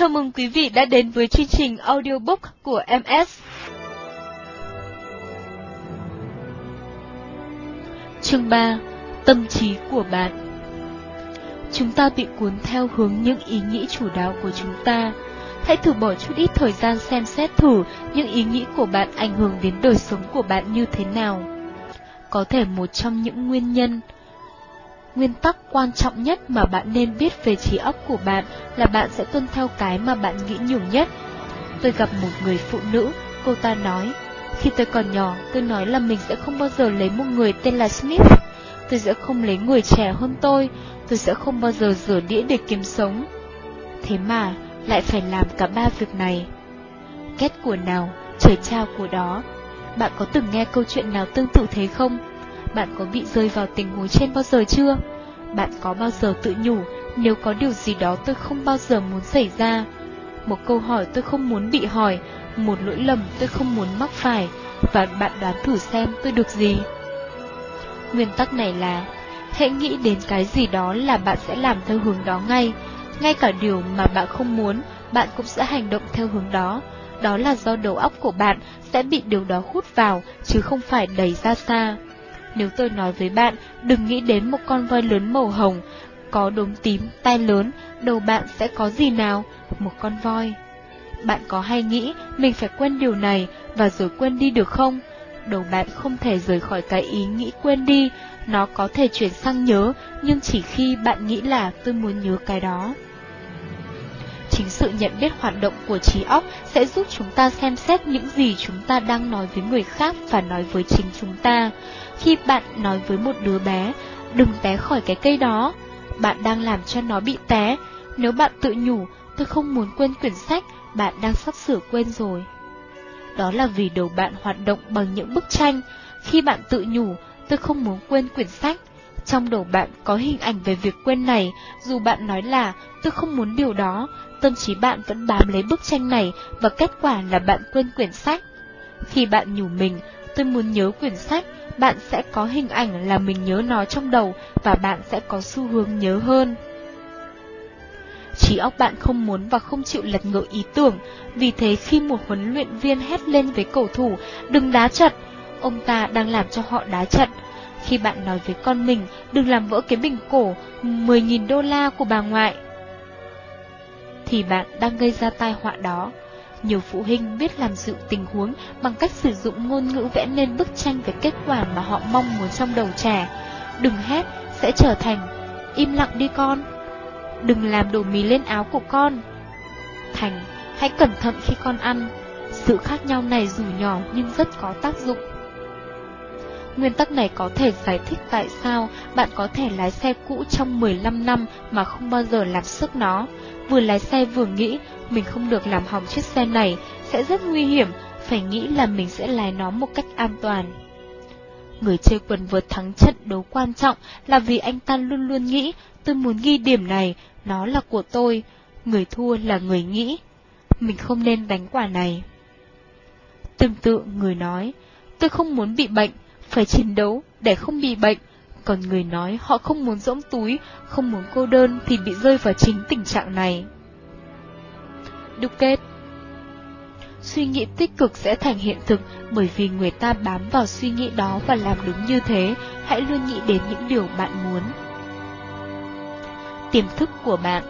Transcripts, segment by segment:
Chào mừng quý vị đã đến với chương trình audiobook của MS. Chương 3 Tâm trí của bạn Chúng ta bị cuốn theo hướng những ý nghĩ chủ đạo của chúng ta. Hãy thử bỏ chút ít thời gian xem xét thử những ý nghĩ của bạn ảnh hưởng đến đời sống của bạn như thế nào. Có thể một trong những nguyên nhân Nguyên tắc quan trọng nhất mà bạn nên biết về trí óc của bạn là bạn sẽ tuân theo cái mà bạn nghĩ nhiều nhất. Tôi gặp một người phụ nữ, cô ta nói, khi tôi còn nhỏ, tôi nói là mình sẽ không bao giờ lấy một người tên là Smith. Tôi sẽ không lấy người trẻ hơn tôi, tôi sẽ không bao giờ rửa đĩa để kiếm sống. Thế mà, lại phải làm cả ba việc này. Kết của nào, trời trao của đó. Bạn có từng nghe câu chuyện nào tương tự thế không? Bạn có bị rơi vào tình huống trên bao giờ chưa? Bạn có bao giờ tự nhủ, nếu có điều gì đó tôi không bao giờ muốn xảy ra? Một câu hỏi tôi không muốn bị hỏi, một lỗi lầm tôi không muốn mắc phải, và bạn đoán thử xem tôi được gì? Nguyên tắc này là, hãy nghĩ đến cái gì đó là bạn sẽ làm theo hướng đó ngay, ngay cả điều mà bạn không muốn, bạn cũng sẽ hành động theo hướng đó. Đó là do đầu óc của bạn sẽ bị điều đó hút vào, chứ không phải đẩy ra xa. Nếu tôi nói với bạn, đừng nghĩ đến một con voi lớn màu hồng, có đốm tím, tai lớn, đầu bạn sẽ có gì nào? Một con voi. Bạn có hay nghĩ mình phải quên điều này và rồi quên đi được không? Đầu bạn không thể rời khỏi cái ý nghĩ quên đi, nó có thể chuyển sang nhớ, nhưng chỉ khi bạn nghĩ là tôi muốn nhớ cái đó. Chính sự nhận biết hoạt động của trí óc sẽ giúp chúng ta xem xét những gì chúng ta đang nói với người khác và nói với chính chúng ta. Khi bạn nói với một đứa bé, đừng té khỏi cái cây đó, bạn đang làm cho nó bị té. Nếu bạn tự nhủ, tôi không muốn quên quyển sách, bạn đang sắp sửa quên rồi. Đó là vì đầu bạn hoạt động bằng những bức tranh. Khi bạn tự nhủ, tôi không muốn quên quyển sách, trong đầu bạn có hình ảnh về việc quên này, dù bạn nói là tôi không muốn điều đó, tâm trí bạn vẫn bám lấy bức tranh này và kết quả là bạn quên quyển sách. Khi bạn nhủ mình, tôi muốn nhớ quyển sách, bạn sẽ có hình ảnh là mình nhớ nó trong đầu và bạn sẽ có xu hướng nhớ hơn. Trí óc bạn không muốn và không chịu lật ngược ý tưởng, vì thế khi một huấn luyện viên hét lên với cầu thủ, đừng đá trận, ông ta đang làm cho họ đá trận. Khi bạn nói với con mình, đừng làm vỡ cái bình cổ 10.000 đô la của bà ngoại, thì bạn đang gây ra tai họa đó. Nhiều phụ huynh biết làm dịu tình huống bằng cách sử dụng ngôn ngữ vẽ nên bức tranh về kết quả mà họ mong muốn trong đầu trẻ. Đừng hét, sẽ trở thành, im lặng đi con. Đừng làm đổ mì lên áo của con. Thành, hãy cẩn thận khi con ăn. Sự khác nhau này dù nhỏ nhưng rất có tác dụng. Nguyên tắc này có thể giải thích tại sao bạn có thể lái xe cũ trong 15 năm mà không bao giờ làm sức nó. Vừa lái xe vừa nghĩ mình không được làm hỏng chiếc xe này, sẽ rất nguy hiểm, phải nghĩ là mình sẽ lái nó một cách an toàn. Người chơi quần vợt thắng trận đấu quan trọng là vì anh ta luôn luôn nghĩ, tôi muốn ghi điểm này, nó là của tôi, người thua là người nghĩ. Mình không nên đánh quả này. Tương tự người nói, tôi không muốn bị bệnh, phải chiến đấu để không bị bệnh. Còn người nói họ không muốn rỗng túi, không muốn cô đơn thì bị rơi vào chính tình trạng này. Đúc kết Suy nghĩ tích cực sẽ thành hiện thực bởi vì người ta bám vào suy nghĩ đó và làm đúng như thế, hãy luôn nghĩ đến những điều bạn muốn. Tiềm thức của bạn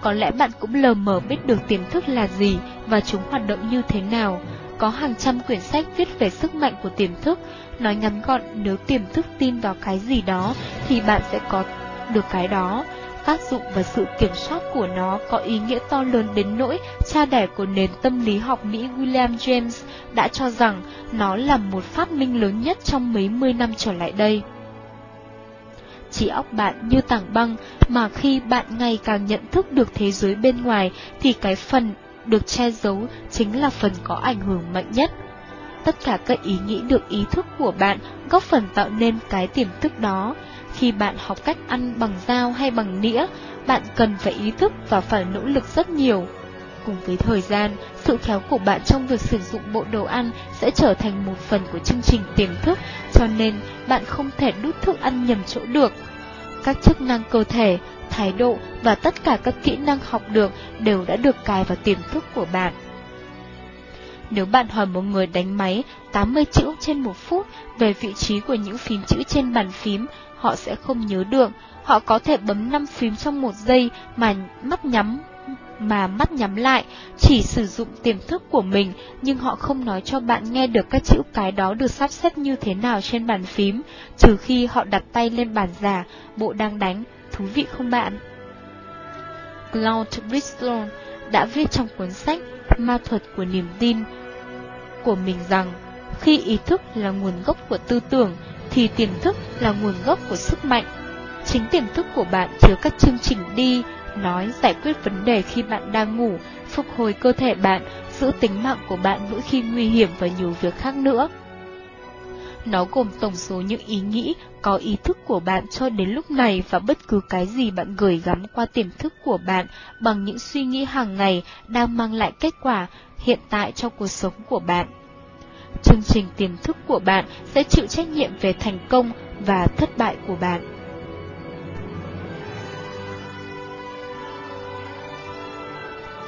Có lẽ bạn cũng lờ mờ biết được tiềm thức là gì và chúng hoạt động như thế nào, có hàng trăm quyển sách viết về sức mạnh của tiềm thức, nói ngắn gọn nếu tiềm thức tin vào cái gì đó thì bạn sẽ có được cái đó. Tác dụng và sự kiểm soát của nó có ý nghĩa to lớn đến nỗi cha đẻ của nền tâm lý học Mỹ William James đã cho rằng nó là một phát minh lớn nhất trong mấy mươi năm trở lại đây. Chỉ óc bạn như tảng băng, mà khi bạn ngày càng nhận thức được thế giới bên ngoài thì cái phần được che giấu chính là phần có ảnh hưởng mạnh nhất. Tất cả các ý nghĩ được ý thức của bạn góp phần tạo nên cái tiềm thức đó. Khi bạn học cách ăn bằng dao hay bằng nĩa, bạn cần phải ý thức và phải nỗ lực rất nhiều. Cùng với thời gian, sự khéo của bạn trong việc sử dụng bộ đồ ăn sẽ trở thành một phần của chương trình tiềm thức, cho nên bạn không thể đút thức ăn nhầm chỗ được. Các chức năng cơ thể, thái độ và tất cả các kỹ năng học được đều đã được cài vào tiềm thức của bạn. Nếu bạn hỏi một người đánh máy 80 chữ trên một phút về vị trí của những phím chữ trên bàn phím, họ sẽ không nhớ được. Họ có thể bấm 5 phím trong một giây mà mắt nhắm mà mắt nhắm lại, chỉ sử dụng tiềm thức của mình, nhưng họ không nói cho bạn nghe được các chữ cái đó được sắp xếp như thế nào trên bàn phím, trừ khi họ đặt tay lên bàn giả, bộ đang đánh, thú vị không bạn? Claude Bristol đã viết trong cuốn sách Ma thuật của niềm tin của mình rằng, khi ý thức là nguồn gốc của tư tưởng, thì tiềm thức là nguồn gốc của sức mạnh. Chính tiềm thức của bạn chứa các chương trình đi, nói giải quyết vấn đề khi bạn đang ngủ, phục hồi cơ thể bạn, giữ tính mạng của bạn mỗi khi nguy hiểm và nhiều việc khác nữa. Nó gồm tổng số những ý nghĩ có ý thức của bạn cho đến lúc này và bất cứ cái gì bạn gửi gắm qua tiềm thức của bạn bằng những suy nghĩ hàng ngày đang mang lại kết quả hiện tại cho cuộc sống của bạn. Chương trình tiềm thức của bạn sẽ chịu trách nhiệm về thành công và thất bại của bạn.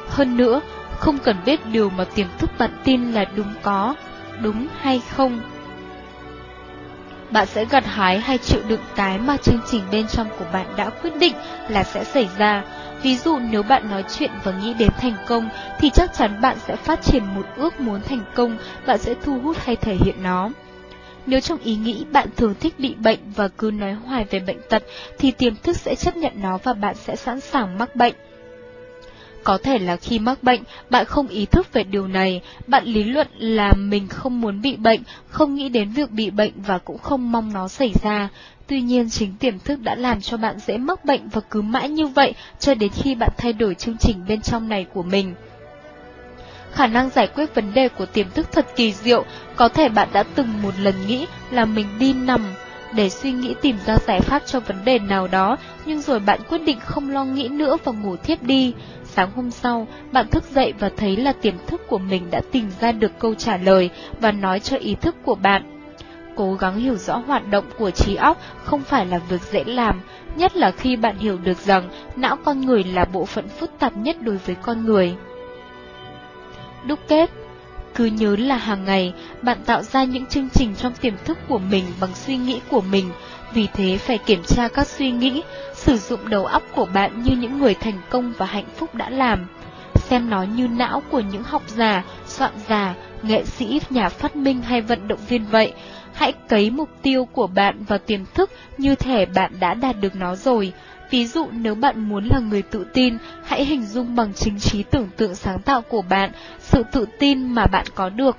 Hơn nữa, không cần biết điều mà tiềm thức bạn tin là đúng có, đúng hay không. Bạn sẽ gặt hái hay chịu đựng cái mà chương trình bên trong của bạn đã quyết định là sẽ xảy ra. Ví dụ nếu bạn nói chuyện và nghĩ đến thành công, thì chắc chắn bạn sẽ phát triển một ước muốn thành công, bạn sẽ thu hút hay thể hiện nó. Nếu trong ý nghĩ bạn thường thích bị bệnh và cứ nói hoài về bệnh tật, thì tiềm thức sẽ chấp nhận nó và bạn sẽ sẵn sàng mắc bệnh. Có thể là khi mắc bệnh, bạn không ý thức về điều này, bạn lý luận là mình không muốn bị bệnh, không nghĩ đến việc bị bệnh và cũng không mong nó xảy ra. Tuy nhiên chính tiềm thức đã làm cho bạn dễ mắc bệnh và cứ mãi như vậy cho đến khi bạn thay đổi chương trình bên trong này của mình. Khả năng giải quyết vấn đề của tiềm thức thật kỳ diệu, có thể bạn đã từng một lần nghĩ là mình đi nằm, để suy nghĩ tìm ra giải pháp cho vấn đề nào đó, nhưng rồi bạn quyết định không lo nghĩ nữa và ngủ thiếp đi. Sáng hôm sau, bạn thức dậy và thấy là tiềm thức của mình đã tìm ra được câu trả lời và nói cho ý thức của bạn. Cố gắng hiểu rõ hoạt động của trí óc không phải là việc dễ làm, nhất là khi bạn hiểu được rằng não con người là bộ phận phức tạp nhất đối với con người. Đúc kết cứ nhớ là hàng ngày, bạn tạo ra những chương trình trong tiềm thức của mình bằng suy nghĩ của mình, vì thế phải kiểm tra các suy nghĩ, sử dụng đầu óc của bạn như những người thành công và hạnh phúc đã làm. Xem nó như não của những học giả, soạn giả, nghệ sĩ, nhà phát minh hay vận động viên vậy. Hãy cấy mục tiêu của bạn vào tiềm thức như thể bạn đã đạt được nó rồi. Ví dụ nếu bạn muốn là người tự tin, hãy hình dung bằng chính trí tưởng tượng sáng tạo của bạn, sự tự tin mà bạn có được.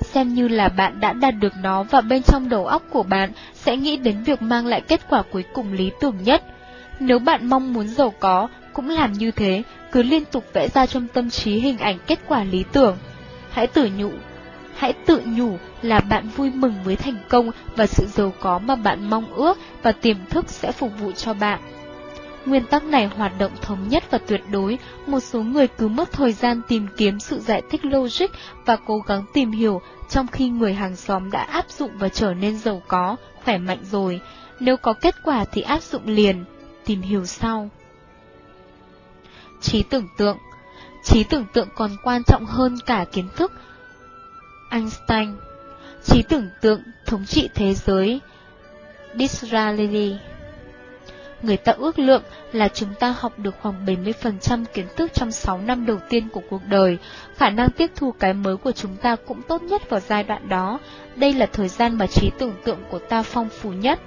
Xem như là bạn đã đạt được nó và bên trong đầu óc của bạn sẽ nghĩ đến việc mang lại kết quả cuối cùng lý tưởng nhất. Nếu bạn mong muốn giàu có, cũng làm như thế, cứ liên tục vẽ ra trong tâm trí hình ảnh kết quả lý tưởng. Hãy tự nhủ, hãy tự nhủ là bạn vui mừng với thành công và sự giàu có mà bạn mong ước và tiềm thức sẽ phục vụ cho bạn. Nguyên tắc này hoạt động thống nhất và tuyệt đối, một số người cứ mất thời gian tìm kiếm sự giải thích logic và cố gắng tìm hiểu, trong khi người hàng xóm đã áp dụng và trở nên giàu có, khỏe mạnh rồi. Nếu có kết quả thì áp dụng liền, tìm hiểu sau. Trí tưởng tượng Trí tưởng tượng còn quan trọng hơn cả kiến thức. Einstein Trí tưởng tượng thống trị thế giới Disraeli. Người ta ước lượng là chúng ta học được khoảng 70% kiến thức trong 6 năm đầu tiên của cuộc đời, khả năng tiếp thu cái mới của chúng ta cũng tốt nhất vào giai đoạn đó, đây là thời gian mà trí tưởng tượng của ta phong phú nhất.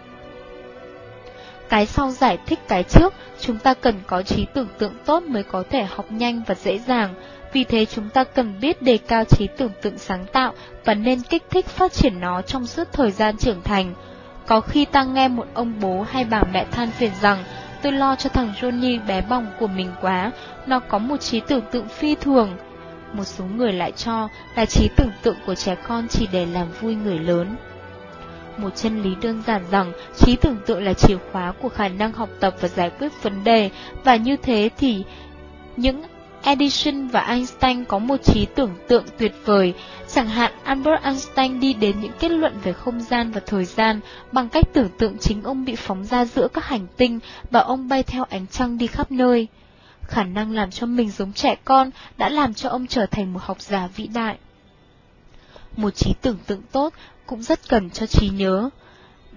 Cái sau giải thích cái trước, chúng ta cần có trí tưởng tượng tốt mới có thể học nhanh và dễ dàng, vì thế chúng ta cần biết đề cao trí tưởng tượng sáng tạo và nên kích thích phát triển nó trong suốt thời gian trưởng thành. Có khi ta nghe một ông bố hay bà mẹ than phiền rằng, tôi lo cho thằng Johnny bé bỏng của mình quá, nó có một trí tưởng tượng phi thường. Một số người lại cho là trí tưởng tượng của trẻ con chỉ để làm vui người lớn. Một chân lý đơn giản rằng trí tưởng tượng là chìa khóa của khả năng học tập và giải quyết vấn đề, và như thế thì những Edison và Einstein có một trí tưởng tượng tuyệt vời, chẳng hạn Albert Einstein đi đến những kết luận về không gian và thời gian bằng cách tưởng tượng chính ông bị phóng ra giữa các hành tinh và ông bay theo ánh trăng đi khắp nơi. Khả năng làm cho mình giống trẻ con đã làm cho ông trở thành một học giả vĩ đại. Một trí tưởng tượng tốt cũng rất cần cho trí nhớ.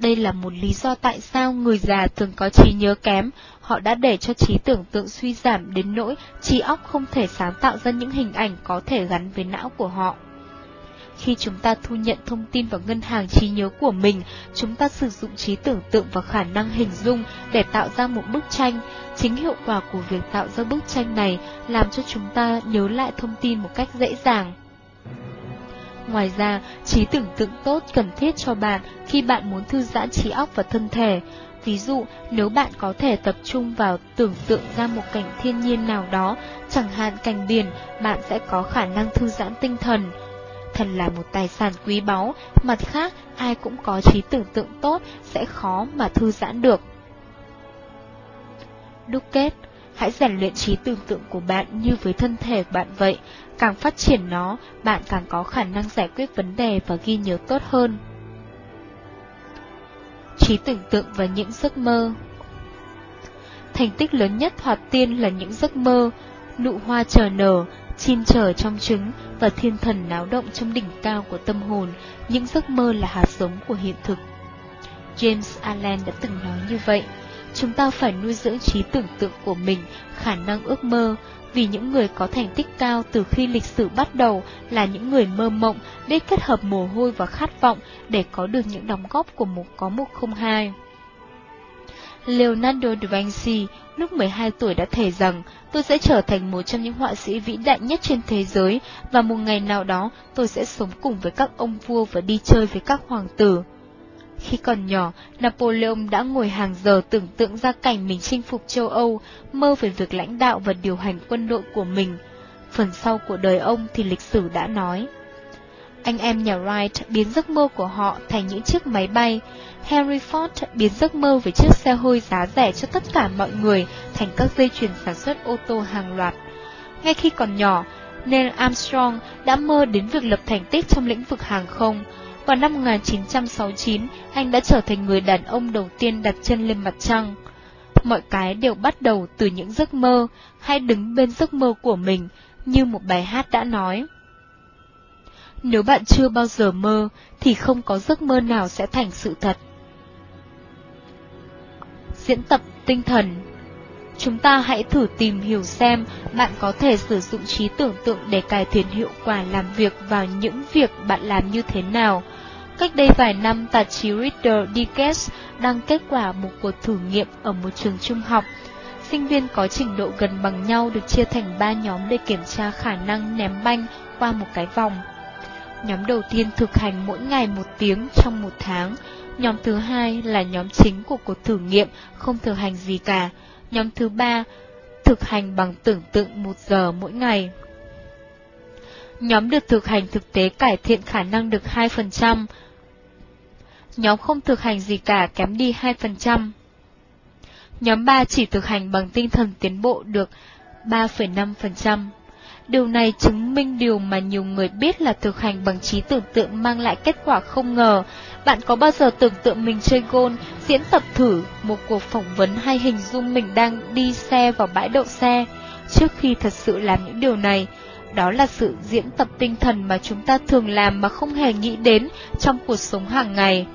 Đây là một lý do tại sao người già thường có trí nhớ kém, họ đã để cho trí tưởng tượng suy giảm đến nỗi trí óc không thể sáng tạo ra những hình ảnh có thể gắn với não của họ. Khi chúng ta thu nhận thông tin vào ngân hàng trí nhớ của mình, chúng ta sử dụng trí tưởng tượng và khả năng hình dung để tạo ra một bức tranh. Chính hiệu quả của việc tạo ra bức tranh này làm cho chúng ta nhớ lại thông tin một cách dễ dàng. Ngoài ra, trí tưởng tượng tốt cần thiết cho bạn khi bạn muốn thư giãn trí óc và thân thể. Ví dụ, nếu bạn có thể tập trung vào tưởng tượng ra một cảnh thiên nhiên nào đó, chẳng hạn cảnh biển, bạn sẽ có khả năng thư giãn tinh thần. Thần là một tài sản quý báu, mặt khác, ai cũng có trí tưởng tượng tốt sẽ khó mà thư giãn được. Đúc kết Hãy rèn luyện trí tưởng tượng của bạn như với thân thể của bạn vậy, càng phát triển nó, bạn càng có khả năng giải quyết vấn đề và ghi nhớ tốt hơn. Trí tưởng tượng và những giấc mơ Thành tích lớn nhất thoạt tiên là những giấc mơ, nụ hoa chờ nở, chim chờ trong trứng và thiên thần náo động trong đỉnh cao của tâm hồn, những giấc mơ là hạt giống của hiện thực. James Allen đã từng nói như vậy. Chúng ta phải nuôi dưỡng trí tưởng tượng của mình, khả năng ước mơ, vì những người có thành tích cao từ khi lịch sử bắt đầu là những người mơ mộng, biết kết hợp mồ hôi và khát vọng để có được những đóng góp của một có một không hai. Leonardo da Vinci lúc 12 tuổi đã thề rằng tôi sẽ trở thành một trong những họa sĩ vĩ đại nhất trên thế giới và một ngày nào đó tôi sẽ sống cùng với các ông vua và đi chơi với các hoàng tử. Khi còn nhỏ, Napoleon đã ngồi hàng giờ tưởng tượng ra cảnh mình chinh phục châu Âu, mơ về việc lãnh đạo và điều hành quân đội của mình. Phần sau của đời ông thì lịch sử đã nói. Anh em nhà Wright biến giấc mơ của họ thành những chiếc máy bay. Henry Ford biến giấc mơ về chiếc xe hơi giá rẻ cho tất cả mọi người thành các dây chuyền sản xuất ô tô hàng loạt. Ngay khi còn nhỏ, Neil Armstrong đã mơ đến việc lập thành tích trong lĩnh vực hàng không. Vào năm 1969, anh đã trở thành người đàn ông đầu tiên đặt chân lên mặt trăng. Mọi cái đều bắt đầu từ những giấc mơ, hay đứng bên giấc mơ của mình, như một bài hát đã nói. Nếu bạn chưa bao giờ mơ, thì không có giấc mơ nào sẽ thành sự thật. Diễn tập tinh thần Chúng ta hãy thử tìm hiểu xem bạn có thể sử dụng trí tưởng tượng để cải thiện hiệu quả làm việc vào những việc bạn làm như thế nào. Cách đây vài năm, tạp chí Reader Digest đăng kết quả một cuộc thử nghiệm ở một trường trung học. Sinh viên có trình độ gần bằng nhau được chia thành 3 nhóm để kiểm tra khả năng ném banh qua một cái vòng. Nhóm đầu tiên thực hành mỗi ngày một tiếng trong một tháng. Nhóm thứ hai là nhóm chính của cuộc thử nghiệm, không thực hành gì cả. Nhóm thứ ba thực hành bằng tưởng tượng một giờ mỗi ngày. Nhóm được thực hành thực tế cải thiện khả năng được 2%, nhóm không thực hành gì cả kém đi 2%. Nhóm 3 chỉ thực hành bằng tinh thần tiến bộ được 3,5%. Điều này chứng minh điều mà nhiều người biết là thực hành bằng trí tưởng tượng mang lại kết quả không ngờ. Bạn có bao giờ tưởng tượng mình chơi gôn, diễn tập thử một cuộc phỏng vấn hay hình dung mình đang đi xe vào bãi đậu xe? Trước khi thật sự làm những điều này, đó là sự diễn tập tinh thần mà chúng ta thường làm mà không hề nghĩ đến trong cuộc sống hàng ngày.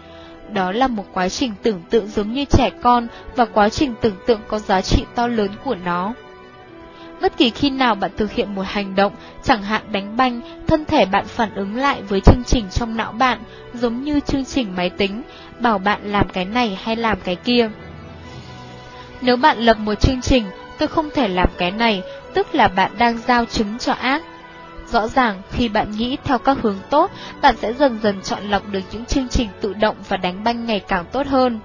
Đó là một quá trình tưởng tượng giống như trẻ con và quá trình tưởng tượng có giá trị to lớn của nó. Bất kỳ khi nào bạn thực hiện một hành động, chẳng hạn đánh banh, thân thể bạn phản ứng lại với chương trình trong não bạn, giống như chương trình máy tính, bảo bạn làm cái này hay làm cái kia. Nếu bạn lập một chương trình, tôi không thể làm cái này, tức là bạn đang giao chứng cho ác. Rõ ràng, khi bạn nghĩ theo các hướng tốt, bạn sẽ dần dần chọn lọc được những chương trình tự động và đánh banh ngày càng tốt hơn.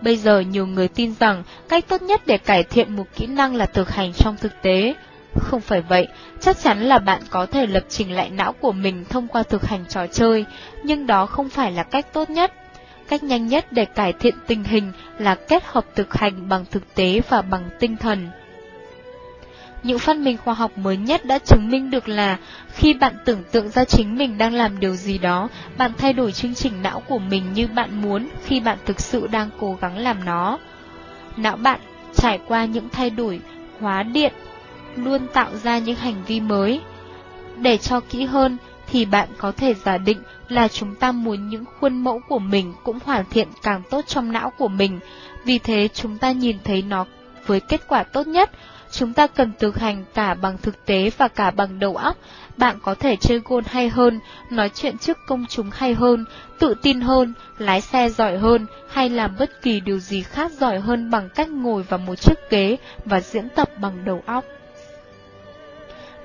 Bây giờ nhiều người tin rằng cách tốt nhất để cải thiện một kỹ năng là thực hành trong thực tế. Không phải vậy, chắc chắn là bạn có thể lập trình lại não của mình thông qua thực hành trò chơi, nhưng đó không phải là cách tốt nhất. Cách nhanh nhất để cải thiện tình hình là kết hợp thực hành bằng thực tế và bằng tinh thần. Những phát minh khoa học mới nhất đã chứng minh được là khi bạn tưởng tượng ra chính mình đang làm điều gì đó, bạn thay đổi chương trình não của mình như bạn muốn khi bạn thực sự đang cố gắng làm nó. Não bạn trải qua những thay đổi hóa điện luôn tạo ra những hành vi mới. Để cho kỹ hơn thì bạn có thể giả định là chúng ta muốn những khuôn mẫu của mình cũng hoàn thiện càng tốt trong não của mình, vì thế chúng ta nhìn thấy nó với kết quả tốt nhất. Chúng ta cần thực hành cả bằng thực tế và cả bằng đầu óc. Bạn có thể chơi gôn hay hơn, nói chuyện trước công chúng hay hơn, tự tin hơn, lái xe giỏi hơn, hay làm bất kỳ điều gì khác giỏi hơn bằng cách ngồi vào một chiếc ghế và diễn tập bằng đầu óc.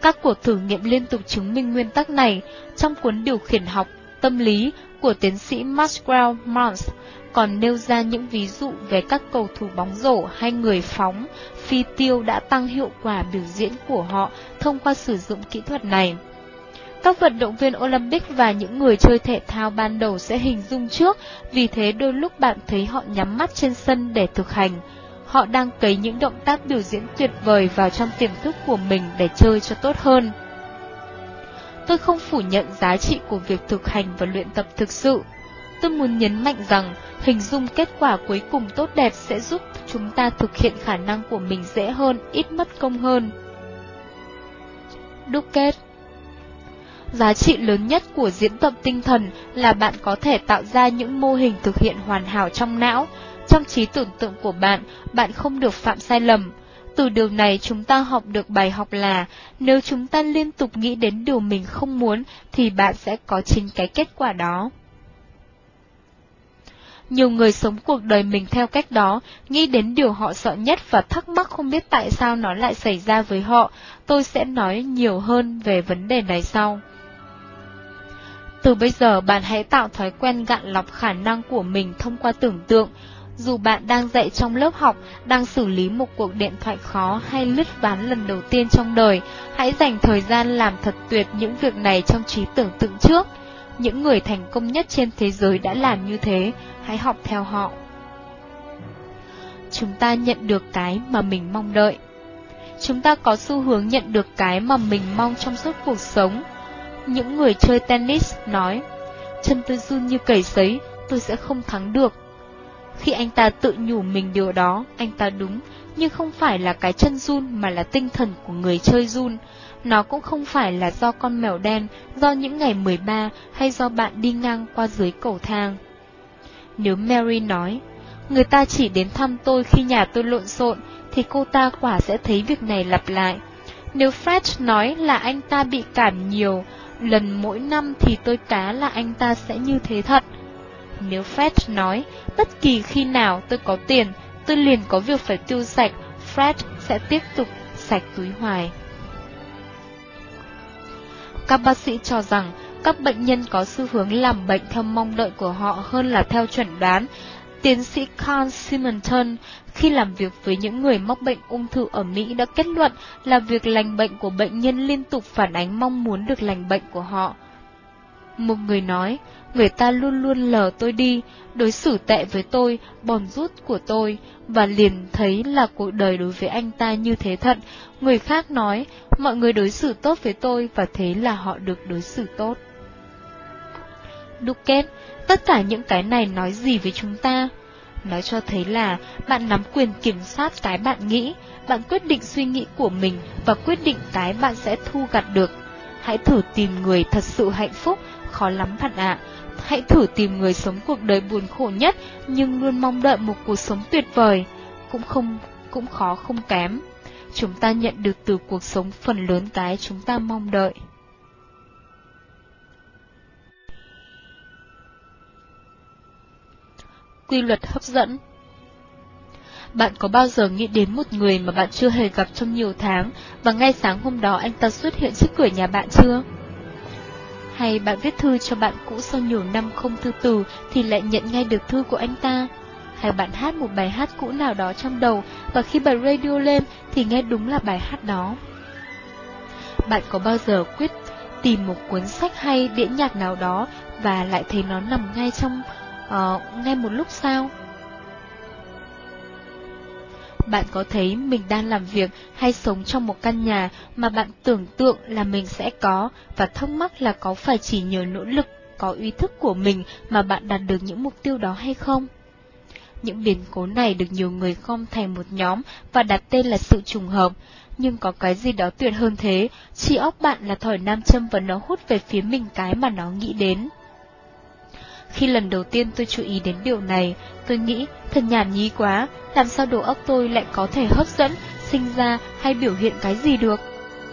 Các cuộc thử nghiệm liên tục chứng minh nguyên tắc này trong cuốn điều khiển học tâm lý của tiến sĩ Maxwell Maltz còn nêu ra những ví dụ về các cầu thủ bóng rổ hay người phóng, phi tiêu đã tăng hiệu quả biểu diễn của họ thông qua sử dụng kỹ thuật này. Các vận động viên Olympic và những người chơi thể thao ban đầu sẽ hình dung trước, vì thế đôi lúc bạn thấy họ nhắm mắt trên sân để thực hành. Họ đang cấy những động tác biểu diễn tuyệt vời vào trong tiềm thức của mình để chơi cho tốt hơn. Tôi không phủ nhận giá trị của việc thực hành và luyện tập thực sự. Tôi muốn nhấn mạnh rằng, hình dung kết quả cuối cùng tốt đẹp sẽ giúp chúng ta thực hiện khả năng của mình dễ hơn, ít mất công hơn. Đúc kết Giá trị lớn nhất của diễn tập tinh thần là bạn có thể tạo ra những mô hình thực hiện hoàn hảo trong não. Trong trí tưởng tượng của bạn, bạn không được phạm sai lầm. Từ điều này chúng ta học được bài học là nếu chúng ta liên tục nghĩ đến điều mình không muốn thì bạn sẽ có chính cái kết quả đó. Nhiều người sống cuộc đời mình theo cách đó, nghĩ đến điều họ sợ nhất và thắc mắc không biết tại sao nó lại xảy ra với họ. Tôi sẽ nói nhiều hơn về vấn đề này sau. Từ bây giờ bạn hãy tạo thói quen gạn lọc khả năng của mình thông qua tưởng tượng. Dù bạn đang dạy trong lớp học, đang xử lý một cuộc điện thoại khó hay lướt ván lần đầu tiên trong đời, hãy dành thời gian làm thật tuyệt những việc này trong trí tưởng tượng trước. Những người thành công nhất trên thế giới đã làm như thế, hãy học theo họ. Chúng ta nhận được cái mà mình mong đợi. Chúng ta có xu hướng nhận được cái mà mình mong trong suốt cuộc sống. Những người chơi tennis nói, chân tôi run như cầy sấy, tôi sẽ không thắng được. Khi anh ta tự nhủ mình điều đó, anh ta đúng, nhưng không phải là cái chân run mà là tinh thần của người chơi run. Nó cũng không phải là do con mèo đen, do những ngày 13 hay do bạn đi ngang qua dưới cầu thang. Nếu Mary nói, người ta chỉ đến thăm tôi khi nhà tôi lộn xộn, thì cô ta quả sẽ thấy việc này lặp lại. Nếu Fred nói là anh ta bị cảm nhiều lần mỗi năm thì tôi cá là anh ta sẽ như thế thật. Nếu Fred nói, bất kỳ khi nào tôi có tiền, tôi liền có việc phải tiêu sạch, Fred sẽ tiếp tục sạch túi hoài. Các bác sĩ cho rằng các bệnh nhân có xu hướng làm bệnh theo mong đợi của họ hơn là theo chuẩn đoán. Tiến sĩ Carl Simonton, khi làm việc với những người mắc bệnh ung thư ở Mỹ đã kết luận là việc lành bệnh của bệnh nhân liên tục phản ánh mong muốn được lành bệnh của họ. Một người nói, người ta luôn luôn lờ tôi đi, đối xử tệ với tôi, bòn rút của tôi, và liền thấy là cuộc đời đối với anh ta như thế thật. Người khác nói, mọi người đối xử tốt với tôi và thế là họ được đối xử tốt. Duquette, tất cả những cái này nói gì với chúng ta? Nói cho thấy là bạn nắm quyền kiểm soát cái bạn nghĩ, bạn quyết định suy nghĩ của mình và quyết định cái bạn sẽ thu gặt được. Hãy thử tìm người thật sự hạnh phúc, khó lắm thật ạ. Hãy thử tìm người sống cuộc đời buồn khổ nhất nhưng luôn mong đợi một cuộc sống tuyệt vời. Cũng không, cũng khó không kém. Chúng ta nhận được từ cuộc sống phần lớn cái chúng ta mong đợi. quy luật hấp dẫn. Bạn có bao giờ nghĩ đến một người mà bạn chưa hề gặp trong nhiều tháng, và ngay sáng hôm đó anh ta xuất hiện trước cửa nhà bạn chưa? Hay bạn viết thư cho bạn cũ sau nhiều năm không thư từ thì lại nhận ngay được thư của anh ta? Hay bạn hát một bài hát cũ nào đó trong đầu và khi bật radio lên thì nghe đúng là bài hát đó? Bạn có bao giờ quyết tìm một cuốn sách hay đĩa nhạc nào đó và lại thấy nó nằm ngay trong uh, ngay một lúc sau. Bạn có thấy mình đang làm việc hay sống trong một căn nhà mà bạn tưởng tượng là mình sẽ có và thắc mắc là có phải chỉ nhờ nỗ lực, có ý thức của mình mà bạn đạt được những mục tiêu đó hay không? Những biến cố này được nhiều người gom thành một nhóm và đặt tên là sự trùng hợp, nhưng có cái gì đó tuyệt hơn thế, chỉ óc bạn là thỏi nam châm và nó hút về phía mình cái mà nó nghĩ đến. Khi lần đầu tiên tôi chú ý đến điều này, tôi nghĩ thật nhảm nhí quá, làm sao đầu óc tôi lại có thể hấp dẫn, sinh ra hay biểu hiện cái gì được.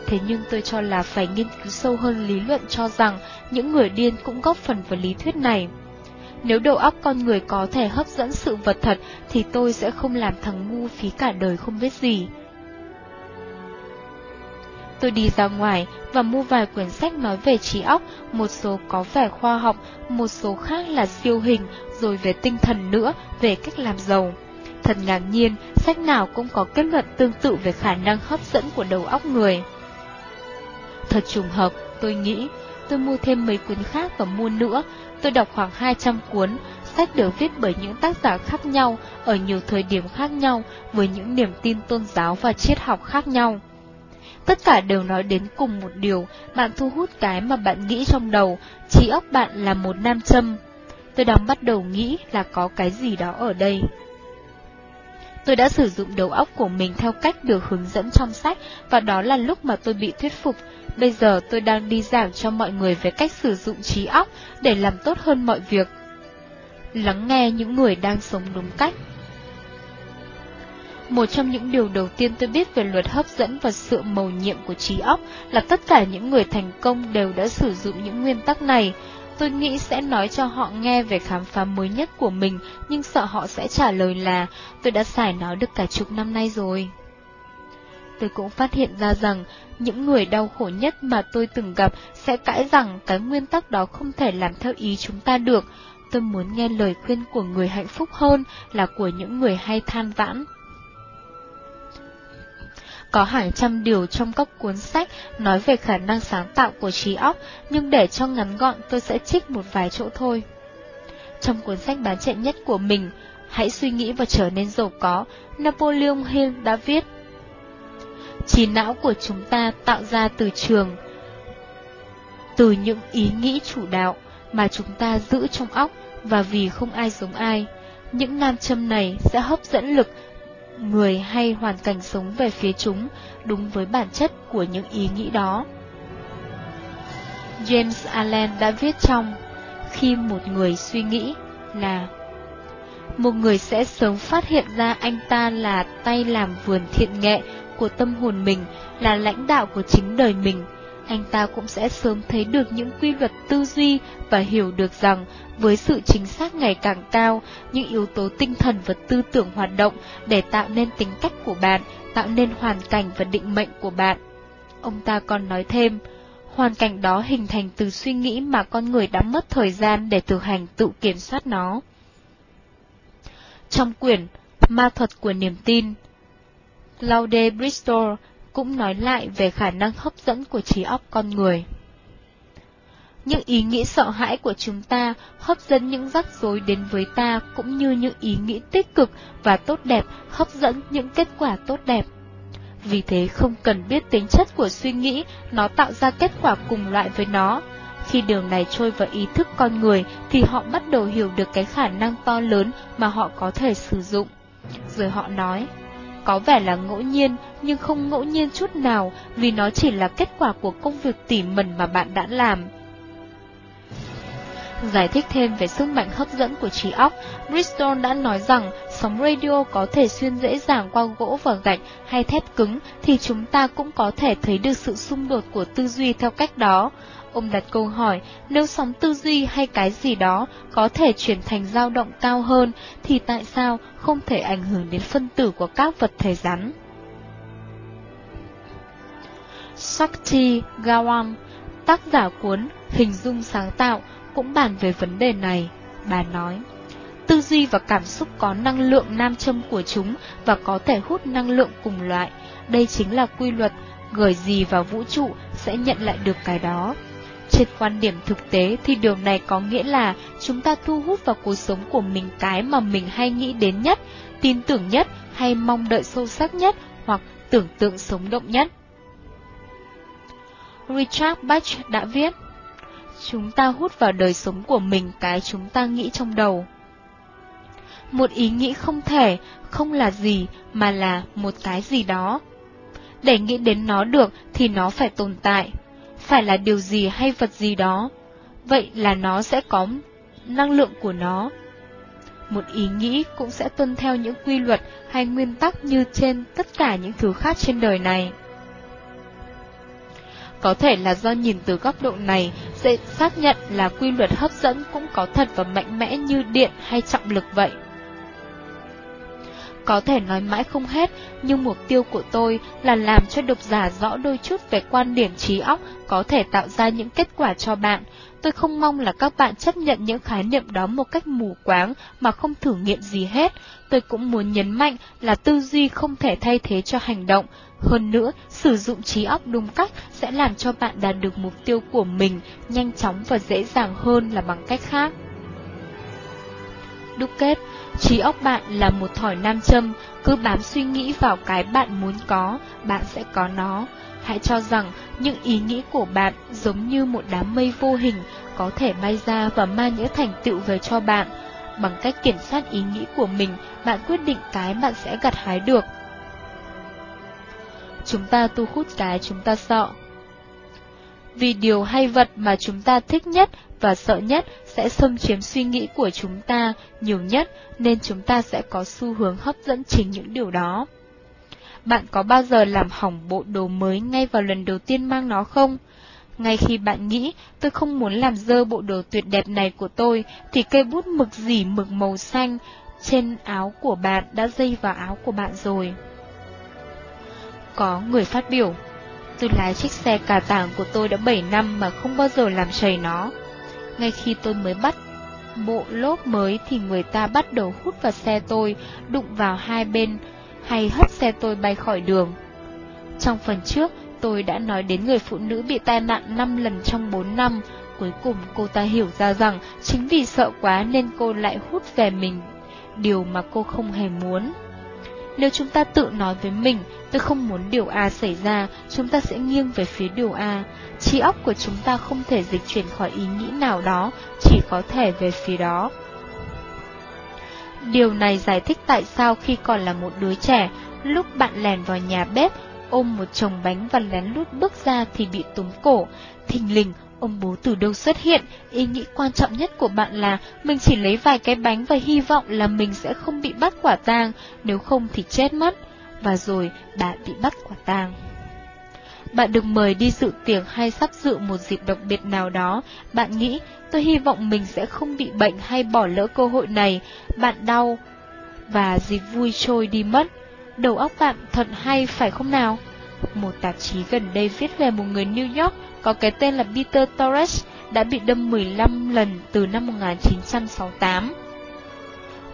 Thế nhưng tôi cho là phải nghiên cứu sâu hơn lý luận cho rằng những người điên cũng góp phần vào lý thuyết này. Nếu đầu óc con người có thể hấp dẫn sự vật thật thì tôi sẽ không làm thằng ngu phí cả đời không biết gì. Tôi đi ra ngoài và mua vài quyển sách nói về trí óc, một số có vẻ khoa học, một số khác là siêu hình, rồi về tinh thần nữa, về cách làm giàu. Thật ngạc nhiên, sách nào cũng có kết luận tương tự về khả năng hấp dẫn của đầu óc người. Thật trùng hợp, tôi nghĩ, tôi mua thêm mấy cuốn khác và mua nữa, tôi đọc khoảng 200 cuốn, sách được viết bởi những tác giả khác nhau, ở nhiều thời điểm khác nhau, với những niềm tin tôn giáo và triết học khác nhau. Tất cả đều nói đến cùng một điều, bạn thu hút cái mà bạn nghĩ trong đầu, trí óc bạn là một nam châm. Tôi đang bắt đầu nghĩ là có cái gì đó ở đây. Tôi đã sử dụng đầu óc của mình theo cách được hướng dẫn trong sách, và đó là lúc mà tôi bị thuyết phục. Bây giờ tôi đang đi giảng cho mọi người về cách sử dụng trí óc để làm tốt hơn mọi việc. Lắng nghe những người đang sống đúng cách. Một trong những điều đầu tiên tôi biết về luật hấp dẫn và sự mầu nhiệm của trí óc là tất cả những người thành công đều đã sử dụng những nguyên tắc này. Tôi nghĩ sẽ nói cho họ nghe về khám phá mới nhất của mình, nhưng sợ họ sẽ trả lời là tôi đã xài nó được cả chục năm nay rồi. Tôi cũng phát hiện ra rằng những người đau khổ nhất mà tôi từng gặp sẽ cãi rằng cái nguyên tắc đó không thể làm theo ý chúng ta được. Tôi muốn nghe lời khuyên của người hạnh phúc hơn là của những người hay than vãn. Có hàng trăm điều trong các cuốn sách nói về khả năng sáng tạo của trí óc, nhưng để cho ngắn gọn tôi sẽ trích một vài chỗ thôi. Trong cuốn sách bán chạy nhất của mình, Hãy suy nghĩ và trở nên giàu có, Napoleon Hill đã viết. Trí não của chúng ta tạo ra từ trường, từ những ý nghĩ chủ đạo mà chúng ta giữ trong óc và vì không ai giống ai. Những nam châm này sẽ hấp dẫn lực người hay hoàn cảnh sống về phía chúng, đúng với bản chất của những ý nghĩ đó. James Allen đã viết trong Khi một người suy nghĩ là Một người sẽ sớm phát hiện ra anh ta là tay làm vườn thiện nghệ của tâm hồn mình, là lãnh đạo của chính đời mình, anh ta cũng sẽ sớm thấy được những quy luật tư duy và hiểu được rằng với sự chính xác ngày càng cao, những yếu tố tinh thần và tư tưởng hoạt động để tạo nên tính cách của bạn, tạo nên hoàn cảnh và định mệnh của bạn. Ông ta còn nói thêm, hoàn cảnh đó hình thành từ suy nghĩ mà con người đã mất thời gian để thực hành tự kiểm soát nó. Trong quyển Ma thuật của niềm tin, Claude Bristol cũng nói lại về khả năng hấp dẫn của trí óc con người. Những ý nghĩ sợ hãi của chúng ta hấp dẫn những rắc rối đến với ta cũng như những ý nghĩ tích cực và tốt đẹp hấp dẫn những kết quả tốt đẹp. Vì thế không cần biết tính chất của suy nghĩ, nó tạo ra kết quả cùng loại với nó. Khi điều này trôi vào ý thức con người thì họ bắt đầu hiểu được cái khả năng to lớn mà họ có thể sử dụng. Rồi họ nói, có vẻ là ngẫu nhiên, nhưng không ngẫu nhiên chút nào vì nó chỉ là kết quả của công việc tỉ mẩn mà bạn đã làm. Giải thích thêm về sức mạnh hấp dẫn của trí óc, Bristol đã nói rằng sóng radio có thể xuyên dễ dàng qua gỗ và gạch hay thép cứng thì chúng ta cũng có thể thấy được sự xung đột của tư duy theo cách đó. Ông đặt câu hỏi, nếu sóng tư duy hay cái gì đó có thể chuyển thành dao động cao hơn, thì tại sao không thể ảnh hưởng đến phân tử của các vật thể rắn? Shakti Gawan, tác giả cuốn Hình dung sáng tạo, cũng bàn về vấn đề này. Bà nói, tư duy và cảm xúc có năng lượng nam châm của chúng và có thể hút năng lượng cùng loại. Đây chính là quy luật, gửi gì vào vũ trụ sẽ nhận lại được cái đó. Trên quan điểm thực tế thì điều này có nghĩa là chúng ta thu hút vào cuộc sống của mình cái mà mình hay nghĩ đến nhất, tin tưởng nhất hay mong đợi sâu sắc nhất hoặc tưởng tượng sống động nhất. Richard Bach đã viết Chúng ta hút vào đời sống của mình cái chúng ta nghĩ trong đầu. Một ý nghĩ không thể, không là gì, mà là một cái gì đó. Để nghĩ đến nó được thì nó phải tồn tại, phải là điều gì hay vật gì đó. Vậy là nó sẽ có năng lượng của nó. Một ý nghĩ cũng sẽ tuân theo những quy luật hay nguyên tắc như trên tất cả những thứ khác trên đời này. Có thể là do nhìn từ góc độ này, sẽ xác nhận là quy luật hấp dẫn cũng có thật và mạnh mẽ như điện hay trọng lực vậy. Có thể nói mãi không hết, nhưng mục tiêu của tôi là làm cho độc giả rõ đôi chút về quan điểm trí óc có thể tạo ra những kết quả cho bạn. Tôi không mong là các bạn chấp nhận những khái niệm đó một cách mù quáng mà không thử nghiệm gì hết. Tôi cũng muốn nhấn mạnh là tư duy không thể thay thế cho hành động. Hơn nữa, sử dụng trí óc đúng cách sẽ làm cho bạn đạt được mục tiêu của mình nhanh chóng và dễ dàng hơn là bằng cách khác. Đúc kết Trí óc bạn là một thỏi nam châm, cứ bám suy nghĩ vào cái bạn muốn có, bạn sẽ có nó. Hãy cho rằng những ý nghĩ của bạn giống như một đám mây vô hình có thể bay ra và mang những thành tựu về cho bạn. Bằng cách kiểm soát ý nghĩ của mình, bạn quyết định cái bạn sẽ gặt hái được. Chúng ta tu hút cái chúng ta sợ. Vì điều hay vật mà chúng ta thích nhất và sợ nhất sẽ xâm chiếm suy nghĩ của chúng ta nhiều nhất, nên chúng ta sẽ có xu hướng hấp dẫn chính những điều đó. Bạn có bao giờ làm hỏng bộ đồ mới ngay vào lần đầu tiên mang nó không? Ngay khi bạn nghĩ, tôi không muốn làm dơ bộ đồ tuyệt đẹp này của tôi, thì cây bút mực dỉ mực màu xanh trên áo của bạn đã dây vào áo của bạn rồi. Có người phát biểu, tôi lái chiếc xe cà tàng của tôi đã 7 năm mà không bao giờ làm chảy nó. Ngay khi tôi mới bắt bộ lốp mới thì người ta bắt đầu hút vào xe tôi, đụng vào hai bên, hay hất xe tôi bay khỏi đường. Trong phần trước, tôi đã nói đến người phụ nữ bị tai nạn 5 lần trong 4 năm. Cuối cùng cô ta hiểu ra rằng chính vì sợ quá nên cô lại hút về mình, điều mà cô không hề muốn. Nếu chúng ta tự nói với mình, tôi không muốn điều A xảy ra, chúng ta sẽ nghiêng về phía điều A. Trí óc của chúng ta không thể dịch chuyển khỏi ý nghĩ nào đó, chỉ có thể về phía đó. Điều này giải thích tại sao khi còn là một đứa trẻ, lúc bạn lèn vào nhà bếp, ôm một chồng bánh và lén lút bước ra thì bị túm cổ. Thình lình, ông bố từ đâu xuất hiện, ý nghĩ quan trọng nhất của bạn là mình chỉ lấy vài cái bánh và hy vọng là mình sẽ không bị bắt quả tang, nếu không thì chết mất. Và rồi, bà bị bắt quả tang. Bạn được mời đi dự tiệc hay sắp dự một dịp đặc biệt nào đó, bạn nghĩ, tôi hy vọng mình sẽ không bị bệnh hay bỏ lỡ cơ hội này, bạn đau, và dịp vui trôi đi mất. Đầu óc bạn thật hay phải không nào? Một tạp chí gần đây viết về một người New York có cái tên là Peter Torres đã bị đâm 15 lần từ năm 1968.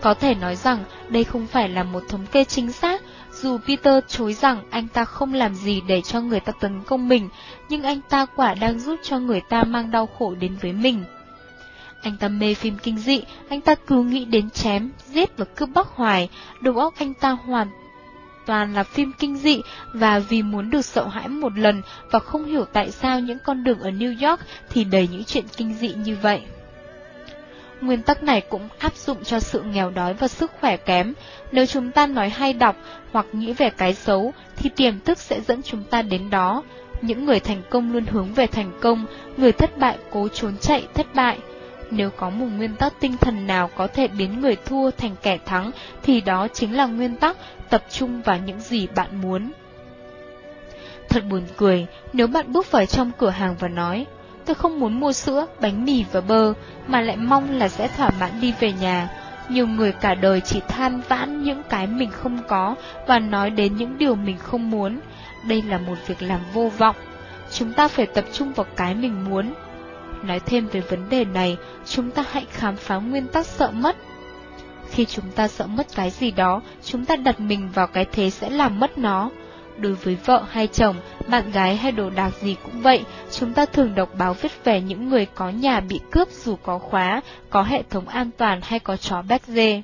Có thể nói rằng đây không phải là một thống kê chính xác, dù Peter chối rằng anh ta không làm gì để cho người ta tấn công mình, nhưng anh ta quả đang giúp cho người ta mang đau khổ đến với mình. Anh ta mê phim kinh dị, anh ta cứ nghĩ đến chém, giết và cướp bóc hoài, đầu óc anh ta hoàn toàn là phim kinh dị và vì muốn được sợ hãi một lần và không hiểu tại sao những con đường ở New York thì đầy những chuyện kinh dị như vậy. Nguyên tắc này cũng áp dụng cho sự nghèo đói và sức khỏe kém. Nếu chúng ta nói hay đọc hoặc nghĩ về cái xấu, thì tiềm thức sẽ dẫn chúng ta đến đó. Những người thành công luôn hướng về thành công, người thất bại cố trốn chạy thất bại. Nếu có một nguyên tắc tinh thần nào có thể biến người thua thành kẻ thắng, thì đó chính là nguyên tắc tập trung vào những gì bạn muốn. Thật buồn cười, nếu bạn bước vào trong cửa hàng và nói, tôi không muốn mua sữa, bánh mì và bơ, mà lại mong là sẽ thỏa mãn đi về nhà. Nhiều người cả đời chỉ than vãn những cái mình không có và nói đến những điều mình không muốn. Đây là một việc làm vô vọng. Chúng ta phải tập trung vào cái mình muốn. Nói thêm về vấn đề này, chúng ta hãy khám phá nguyên tắc sợ mất. Khi chúng ta sợ mất cái gì đó, chúng ta đặt mình vào cái thế sẽ làm mất nó. Đối với vợ hay chồng, bạn gái hay đồ đạc gì cũng vậy, chúng ta thường đọc báo viết về những người có nhà bị cướp dù có khóa, có hệ thống an toàn hay có chó béc dê.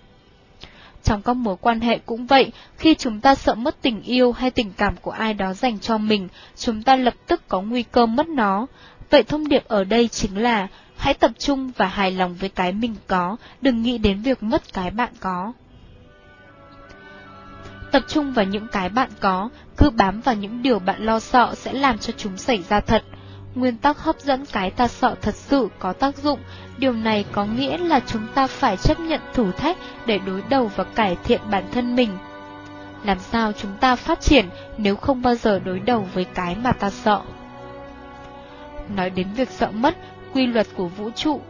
Trong các mối quan hệ cũng vậy, khi chúng ta sợ mất tình yêu hay tình cảm của ai đó dành cho mình, chúng ta lập tức có nguy cơ mất nó. Vậy thông điệp ở đây chính là, hãy tập trung và hài lòng với cái mình có, đừng nghĩ đến việc mất cái bạn có. Tập trung vào những cái bạn có, cứ bám vào những điều bạn lo sợ sẽ làm cho chúng xảy ra thật. Nguyên tắc hấp dẫn cái ta sợ thật sự có tác dụng, điều này có nghĩa là chúng ta phải chấp nhận thử thách để đối đầu và cải thiện bản thân mình. Làm sao chúng ta phát triển nếu không bao giờ đối đầu với cái mà ta sợ? Nói đến việc sợ mất, quy luật của vũ trụ,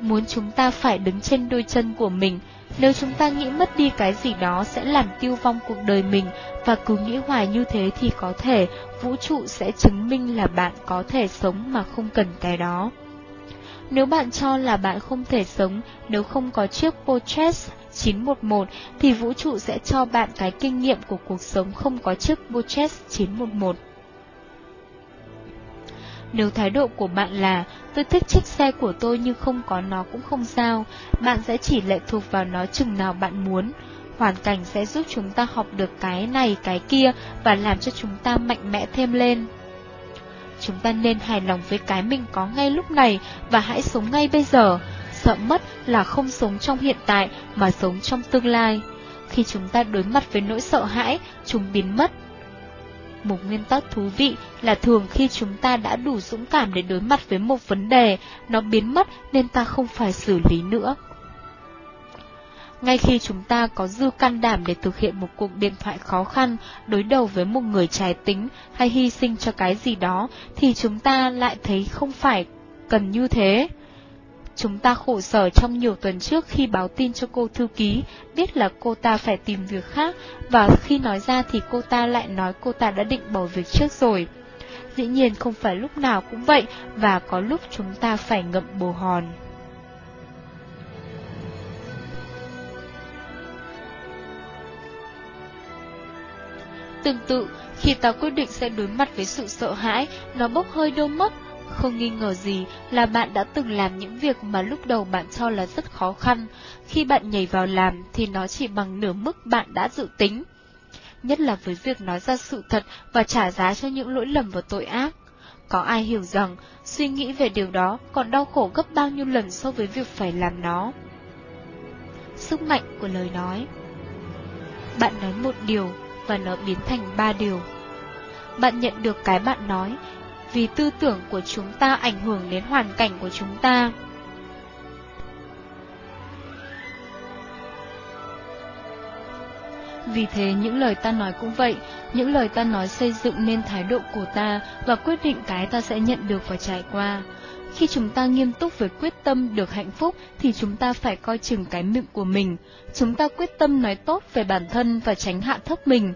muốn chúng ta phải đứng trên đôi chân của mình, nếu chúng ta nghĩ mất đi cái gì đó sẽ làm tiêu vong cuộc đời mình và cứ nghĩ hoài như thế thì có thể vũ trụ sẽ chứng minh là bạn có thể sống mà không cần cái đó. Nếu bạn cho là bạn không thể sống nếu không có chiếc Poches 911 thì vũ trụ sẽ cho bạn cái kinh nghiệm của cuộc sống không có chiếc Poches 911. Nếu thái độ của bạn là, tôi thích chiếc xe của tôi nhưng không có nó cũng không sao, bạn sẽ chỉ lệ thuộc vào nó chừng nào bạn muốn. Hoàn cảnh sẽ giúp chúng ta học được cái này cái kia và làm cho chúng ta mạnh mẽ thêm lên. Chúng ta nên hài lòng với cái mình có ngay lúc này và hãy sống ngay bây giờ. Sợ mất là không sống trong hiện tại mà sống trong tương lai. Khi chúng ta đối mặt với nỗi sợ hãi, chúng biến mất một nguyên tắc thú vị là thường khi chúng ta đã đủ dũng cảm để đối mặt với một vấn đề, nó biến mất nên ta không phải xử lý nữa. Ngay khi chúng ta có dư can đảm để thực hiện một cuộc điện thoại khó khăn, đối đầu với một người trái tính hay hy sinh cho cái gì đó, thì chúng ta lại thấy không phải cần như thế. Chúng ta khổ sở trong nhiều tuần trước khi báo tin cho cô thư ký, biết là cô ta phải tìm việc khác, và khi nói ra thì cô ta lại nói cô ta đã định bỏ việc trước rồi. Dĩ nhiên không phải lúc nào cũng vậy, và có lúc chúng ta phải ngậm bồ hòn. Tương tự, khi ta quyết định sẽ đối mặt với sự sợ hãi, nó bốc hơi đôi mất, không nghi ngờ gì là bạn đã từng làm những việc mà lúc đầu bạn cho là rất khó khăn, khi bạn nhảy vào làm thì nó chỉ bằng nửa mức bạn đã dự tính. Nhất là với việc nói ra sự thật và trả giá cho những lỗi lầm và tội ác. Có ai hiểu rằng suy nghĩ về điều đó còn đau khổ gấp bao nhiêu lần so với việc phải làm nó? Sức mạnh của lời nói Bạn nói một điều và nó biến thành ba điều. Bạn nhận được cái bạn nói vì tư tưởng của chúng ta ảnh hưởng đến hoàn cảnh của chúng ta. Vì thế những lời ta nói cũng vậy, những lời ta nói xây dựng nên thái độ của ta và quyết định cái ta sẽ nhận được và trải qua. Khi chúng ta nghiêm túc với quyết tâm được hạnh phúc thì chúng ta phải coi chừng cái miệng của mình. Chúng ta quyết tâm nói tốt về bản thân và tránh hạ thấp mình.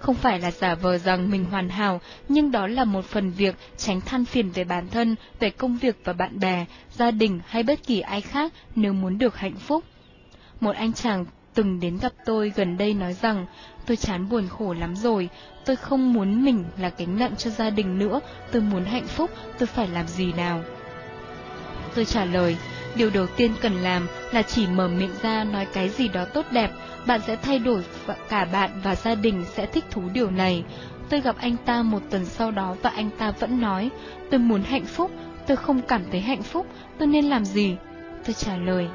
Không phải là giả vờ rằng mình hoàn hảo, nhưng đó là một phần việc tránh than phiền về bản thân, về công việc và bạn bè, gia đình hay bất kỳ ai khác nếu muốn được hạnh phúc. Một anh chàng từng đến gặp tôi gần đây nói rằng, tôi chán buồn khổ lắm rồi, tôi không muốn mình là gánh nặng cho gia đình nữa, tôi muốn hạnh phúc, tôi phải làm gì nào? Tôi trả lời, điều đầu tiên cần làm là chỉ mở miệng ra nói cái gì đó tốt đẹp, bạn sẽ thay đổi và cả bạn và gia đình sẽ thích thú điều này. Tôi gặp anh ta một tuần sau đó và anh ta vẫn nói, tôi muốn hạnh phúc, tôi không cảm thấy hạnh phúc, tôi nên làm gì? Tôi trả lời,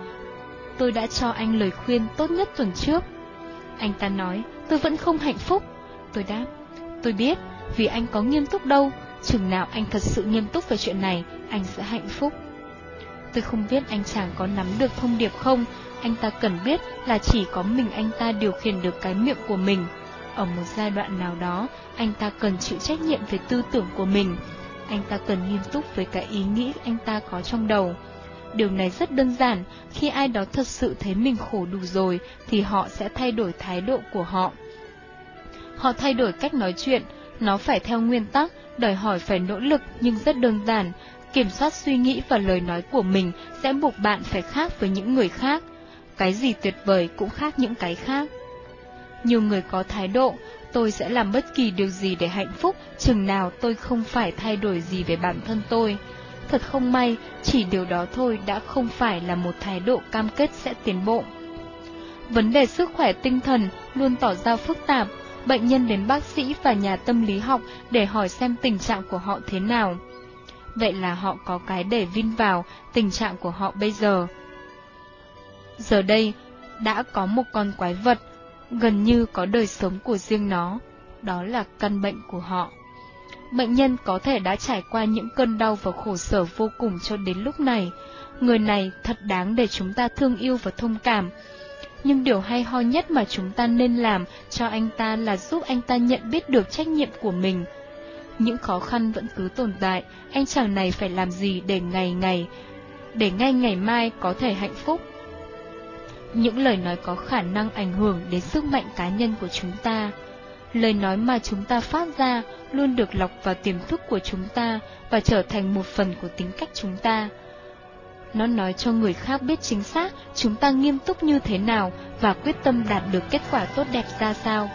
tôi đã cho anh lời khuyên tốt nhất tuần trước. Anh ta nói, tôi vẫn không hạnh phúc. Tôi đáp, tôi biết, vì anh có nghiêm túc đâu, chừng nào anh thật sự nghiêm túc về chuyện này, anh sẽ hạnh phúc. Tôi không biết anh chàng có nắm được thông điệp không, anh ta cần biết là chỉ có mình anh ta điều khiển được cái miệng của mình. Ở một giai đoạn nào đó, anh ta cần chịu trách nhiệm về tư tưởng của mình. Anh ta cần nghiêm túc với cái ý nghĩ anh ta có trong đầu. Điều này rất đơn giản, khi ai đó thật sự thấy mình khổ đủ rồi, thì họ sẽ thay đổi thái độ của họ. Họ thay đổi cách nói chuyện, nó phải theo nguyên tắc, đòi hỏi phải nỗ lực nhưng rất đơn giản. Kiểm soát suy nghĩ và lời nói của mình sẽ buộc bạn phải khác với những người khác cái gì tuyệt vời cũng khác những cái khác. Nhiều người có thái độ, tôi sẽ làm bất kỳ điều gì để hạnh phúc, chừng nào tôi không phải thay đổi gì về bản thân tôi. Thật không may, chỉ điều đó thôi đã không phải là một thái độ cam kết sẽ tiến bộ. Vấn đề sức khỏe tinh thần luôn tỏ ra phức tạp, bệnh nhân đến bác sĩ và nhà tâm lý học để hỏi xem tình trạng của họ thế nào. Vậy là họ có cái để vin vào tình trạng của họ bây giờ. Giờ đây, đã có một con quái vật, gần như có đời sống của riêng nó, đó là căn bệnh của họ. Bệnh nhân có thể đã trải qua những cơn đau và khổ sở vô cùng cho đến lúc này. Người này thật đáng để chúng ta thương yêu và thông cảm. Nhưng điều hay ho nhất mà chúng ta nên làm cho anh ta là giúp anh ta nhận biết được trách nhiệm của mình. Những khó khăn vẫn cứ tồn tại, anh chàng này phải làm gì để ngày ngày, để ngay ngày mai có thể hạnh phúc. Những lời nói có khả năng ảnh hưởng đến sức mạnh cá nhân của chúng ta. Lời nói mà chúng ta phát ra luôn được lọc vào tiềm thức của chúng ta và trở thành một phần của tính cách chúng ta. Nó nói cho người khác biết chính xác chúng ta nghiêm túc như thế nào và quyết tâm đạt được kết quả tốt đẹp ra sao.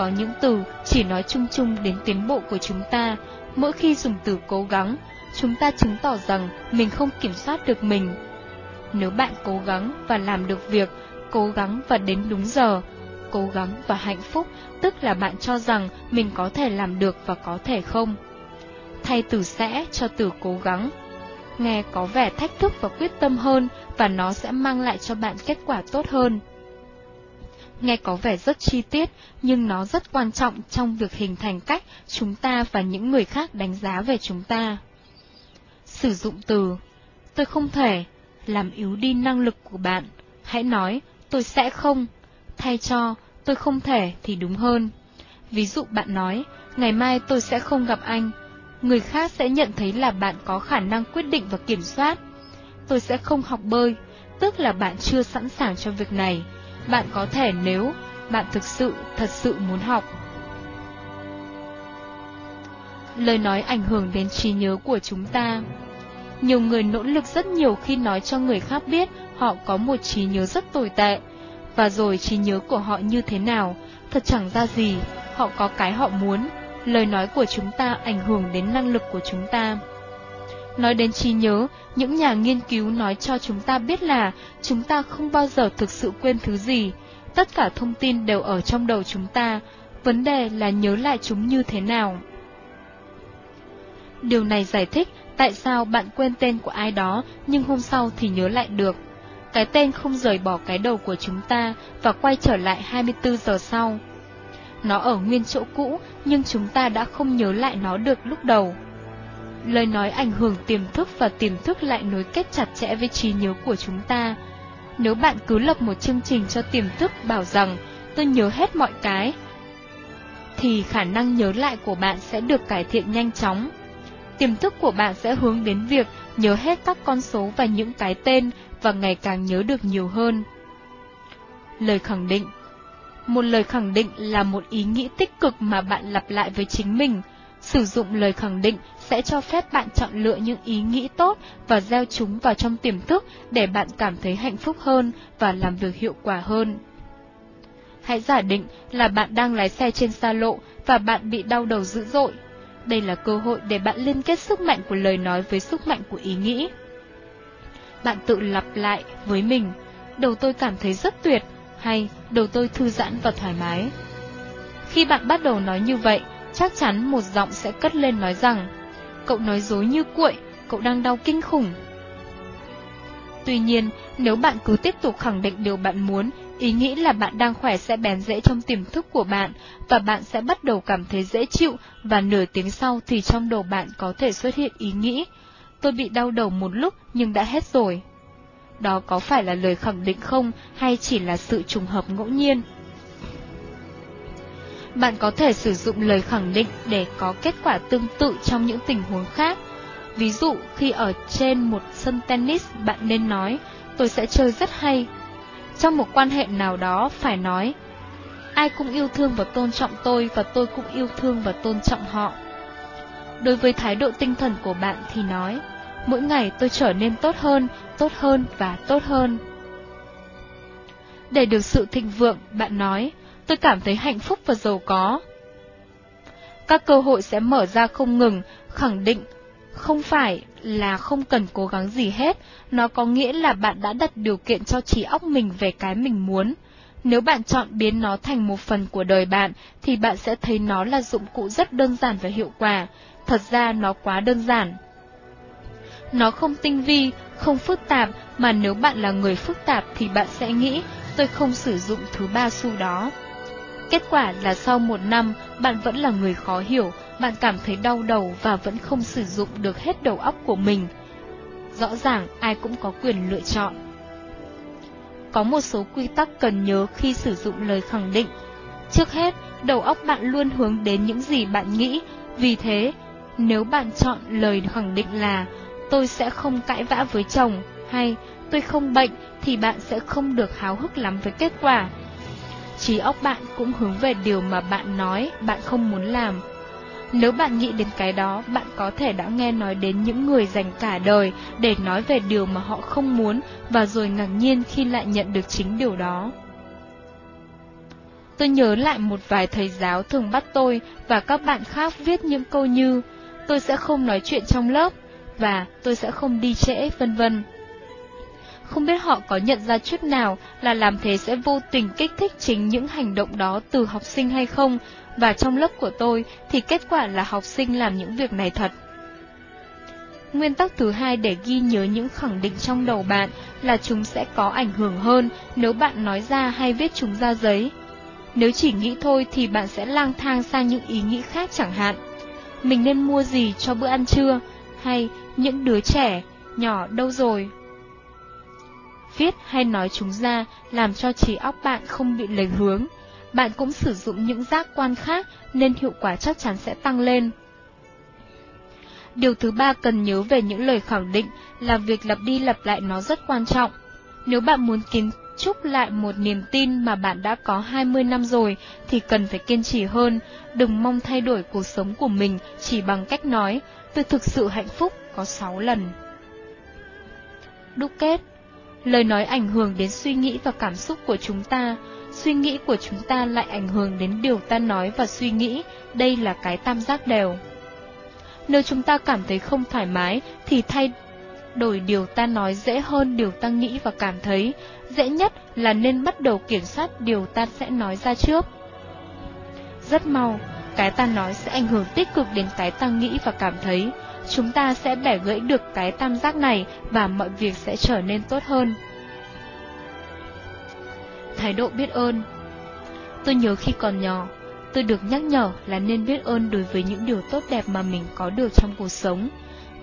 Có những từ chỉ nói chung chung đến tiến bộ của chúng ta, mỗi khi dùng từ cố gắng, chúng ta chứng tỏ rằng mình không kiểm soát được mình. Nếu bạn cố gắng và làm được việc, cố gắng và đến đúng giờ, cố gắng và hạnh phúc, tức là bạn cho rằng mình có thể làm được và có thể không. Thay từ sẽ cho từ cố gắng. Nghe có vẻ thách thức và quyết tâm hơn và nó sẽ mang lại cho bạn kết quả tốt hơn. Nghe có vẻ rất chi tiết, nhưng nó rất quan trọng trong việc hình thành cách chúng ta và những người khác đánh giá về chúng ta. Sử dụng từ Tôi không thể làm yếu đi năng lực của bạn. Hãy nói, tôi sẽ không thay cho tôi không thể thì đúng hơn. Ví dụ bạn nói, ngày mai tôi sẽ không gặp anh, người khác sẽ nhận thấy là bạn có khả năng quyết định và kiểm soát. Tôi sẽ không học bơi, tức là bạn chưa sẵn sàng cho việc này. Bạn có thể nếu bạn thực sự, thật sự muốn học. Lời nói ảnh hưởng đến trí nhớ của chúng ta. Nhiều người nỗ lực rất nhiều khi nói cho người khác biết họ có một trí nhớ rất tồi tệ, và rồi trí nhớ của họ như thế nào, thật chẳng ra gì, họ có cái họ muốn, lời nói của chúng ta ảnh hưởng đến năng lực của chúng ta. Nói đến trí nhớ, những nhà nghiên cứu nói cho chúng ta biết là chúng ta không bao giờ thực sự quên thứ gì, tất cả thông tin đều ở trong đầu chúng ta, vấn đề là nhớ lại chúng như thế nào. Điều này giải thích tại sao bạn quên tên của ai đó nhưng hôm sau thì nhớ lại được cái tên không rời bỏ cái đầu của chúng ta và quay trở lại 24 giờ sau. Nó ở nguyên chỗ cũ, nhưng chúng ta đã không nhớ lại nó được lúc đầu. Lời nói ảnh hưởng tiềm thức và tiềm thức lại nối kết chặt chẽ với trí nhớ của chúng ta. Nếu bạn cứ lập một chương trình cho tiềm thức bảo rằng tôi nhớ hết mọi cái, thì khả năng nhớ lại của bạn sẽ được cải thiện nhanh chóng. Tiềm thức của bạn sẽ hướng đến việc nhớ hết các con số và những cái tên và ngày càng nhớ được nhiều hơn. Lời khẳng định Một lời khẳng định là một ý nghĩ tích cực mà bạn lặp lại với chính mình. Sử dụng lời khẳng định sẽ cho phép bạn chọn lựa những ý nghĩ tốt và gieo chúng vào trong tiềm thức để bạn cảm thấy hạnh phúc hơn và làm việc hiệu quả hơn. Hãy giả định là bạn đang lái xe trên xa lộ và bạn bị đau đầu dữ dội. Đây là cơ hội để bạn liên kết sức mạnh của lời nói với sức mạnh của ý nghĩ. Bạn tự lặp lại với mình, đầu tôi cảm thấy rất tuyệt, hay đầu tôi thư giãn và thoải mái. Khi bạn bắt đầu nói như vậy, chắc chắn một giọng sẽ cất lên nói rằng, cậu nói dối như cuội, cậu đang đau kinh khủng. Tuy nhiên, nếu bạn cứ tiếp tục khẳng định điều bạn muốn, ý nghĩ là bạn đang khỏe sẽ bén rễ trong tiềm thức của bạn, và bạn sẽ bắt đầu cảm thấy dễ chịu, và nửa tiếng sau thì trong đầu bạn có thể xuất hiện ý nghĩ, tôi bị đau đầu một lúc nhưng đã hết rồi. Đó có phải là lời khẳng định không hay chỉ là sự trùng hợp ngẫu nhiên? Bạn có thể sử dụng lời khẳng định để có kết quả tương tự trong những tình huống khác. Ví dụ, khi ở trên một sân tennis, bạn nên nói, tôi sẽ chơi rất hay. Trong một quan hệ nào đó, phải nói, ai cũng yêu thương và tôn trọng tôi và tôi cũng yêu thương và tôn trọng họ. Đối với thái độ tinh thần của bạn thì nói, mỗi ngày tôi trở nên tốt hơn, tốt hơn và tốt hơn. Để được sự thịnh vượng, bạn nói, tôi cảm thấy hạnh phúc và giàu có. Các cơ hội sẽ mở ra không ngừng, khẳng định không phải là không cần cố gắng gì hết, nó có nghĩa là bạn đã đặt điều kiện cho trí óc mình về cái mình muốn. Nếu bạn chọn biến nó thành một phần của đời bạn, thì bạn sẽ thấy nó là dụng cụ rất đơn giản và hiệu quả. Thật ra nó quá đơn giản. Nó không tinh vi, không phức tạp, mà nếu bạn là người phức tạp thì bạn sẽ nghĩ, tôi không sử dụng thứ ba xu đó. Kết quả là sau một năm, bạn vẫn là người khó hiểu, bạn cảm thấy đau đầu và vẫn không sử dụng được hết đầu óc của mình. Rõ ràng ai cũng có quyền lựa chọn. Có một số quy tắc cần nhớ khi sử dụng lời khẳng định. Trước hết, đầu óc bạn luôn hướng đến những gì bạn nghĩ, vì thế, nếu bạn chọn lời khẳng định là tôi sẽ không cãi vã với chồng hay tôi không bệnh thì bạn sẽ không được háo hức lắm với kết quả. Trí óc bạn cũng hướng về điều mà bạn nói bạn không muốn làm. Nếu bạn nghĩ đến cái đó, bạn có thể đã nghe nói đến những người dành cả đời để nói về điều mà họ không muốn và rồi ngạc nhiên khi lại nhận được chính điều đó. Tôi nhớ lại một vài thầy giáo thường bắt tôi và các bạn khác viết những câu như tôi sẽ không nói chuyện trong lớp và tôi sẽ không đi trễ, vân vân. Không biết họ có nhận ra chút nào là làm thế sẽ vô tình kích thích chính những hành động đó từ học sinh hay không, và trong lớp của tôi thì kết quả là học sinh làm những việc này thật. Nguyên tắc thứ hai để ghi nhớ những khẳng định trong đầu bạn là chúng sẽ có ảnh hưởng hơn nếu bạn nói ra hay viết chúng ra giấy. Nếu chỉ nghĩ thôi thì bạn sẽ lang thang sang những ý nghĩ khác chẳng hạn. Mình nên mua gì cho bữa ăn trưa? Hay những đứa trẻ, nhỏ đâu rồi? Viết hay nói chúng ra làm cho trí óc bạn không bị lệch hướng. Bạn cũng sử dụng những giác quan khác nên hiệu quả chắc chắn sẽ tăng lên. Điều thứ ba cần nhớ về những lời khẳng định là việc lặp đi lặp lại nó rất quan trọng. Nếu bạn muốn kiến trúc lại một niềm tin mà bạn đã có 20 năm rồi thì cần phải kiên trì hơn, đừng mong thay đổi cuộc sống của mình chỉ bằng cách nói, tôi thực sự hạnh phúc có 6 lần. Đúc kết Lời nói ảnh hưởng đến suy nghĩ và cảm xúc của chúng ta, suy nghĩ của chúng ta lại ảnh hưởng đến điều ta nói và suy nghĩ, đây là cái tam giác đều. Nếu chúng ta cảm thấy không thoải mái, thì thay đổi điều ta nói dễ hơn điều ta nghĩ và cảm thấy, dễ nhất là nên bắt đầu kiểm soát điều ta sẽ nói ra trước. Rất mau, cái ta nói sẽ ảnh hưởng tích cực đến cái ta nghĩ và cảm thấy, chúng ta sẽ bẻ gãy được cái tam giác này và mọi việc sẽ trở nên tốt hơn. Thái độ biết ơn Tôi nhớ khi còn nhỏ, tôi được nhắc nhở là nên biết ơn đối với những điều tốt đẹp mà mình có được trong cuộc sống.